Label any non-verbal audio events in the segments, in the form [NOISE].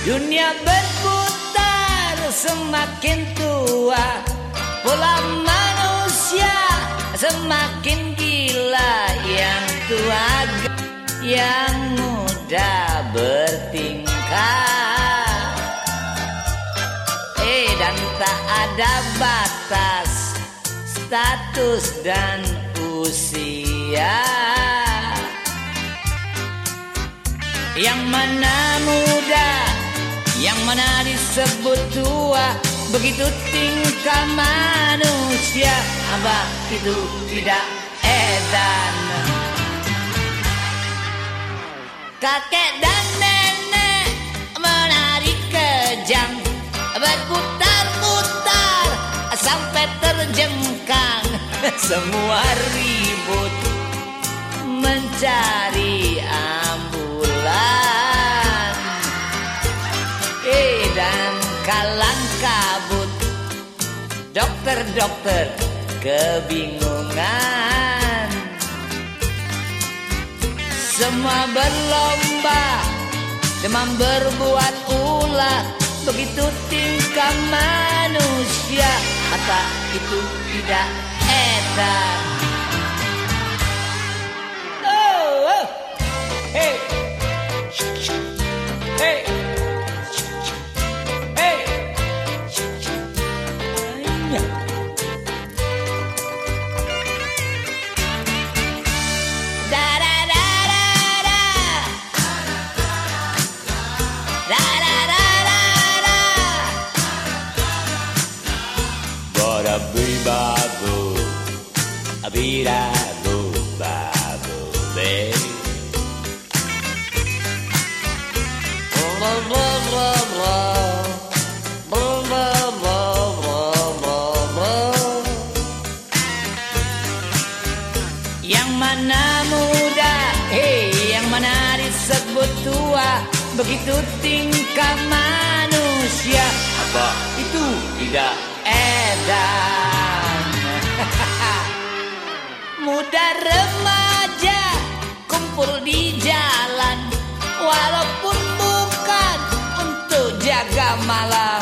Dunia berputar semakin tua. Pola manusia semakin gila. Yang tua yang muda bertingkah. Eh dan tak ada batas Status dan usia. Yang mana muda Yang mana disebut tua Begitu tingkah manusia. Apa itu tidak edan? Kakek dan nenek menari kejang Berputar-putar sampai terjengkang. [LAUGHS] Semua ribut mencari Dokter-dokter kebingungan. Semua berlomba Demam berbuat ulah Begitu tingkah manusia Apa itu tidak edan Oh, oh. Hey minha. Bora bribado, virado, bado, bem. Oh, oh, oh. Disebut tua Begitu tingkah manusia. Apa? Itu tidak. Edan. [LAUGHS] Muda remaja kumpul di jalan. Walaupun bukan untuk jaga malam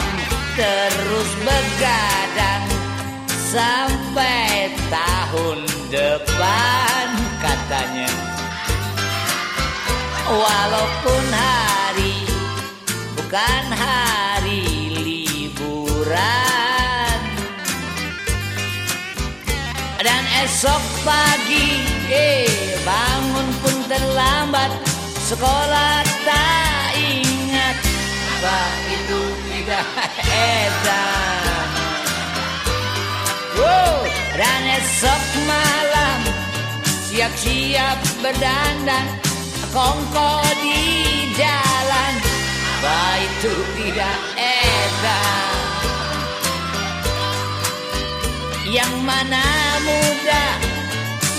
Terus begadang sampai tahun depan Walaupun hari bukan hari liburan. Dan esok pagi eh bangun pun terlambat Sekolah tak ingat Apa itu tidak edan. Wow, dan esok malam siap-siap berdandan kongko di jalan Apa itu tidak edan Yang mana muda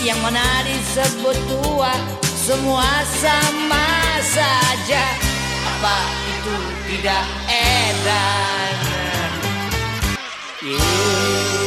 Yang mana disebut tua Semua sama saja Apa itu tidak edan Yeah.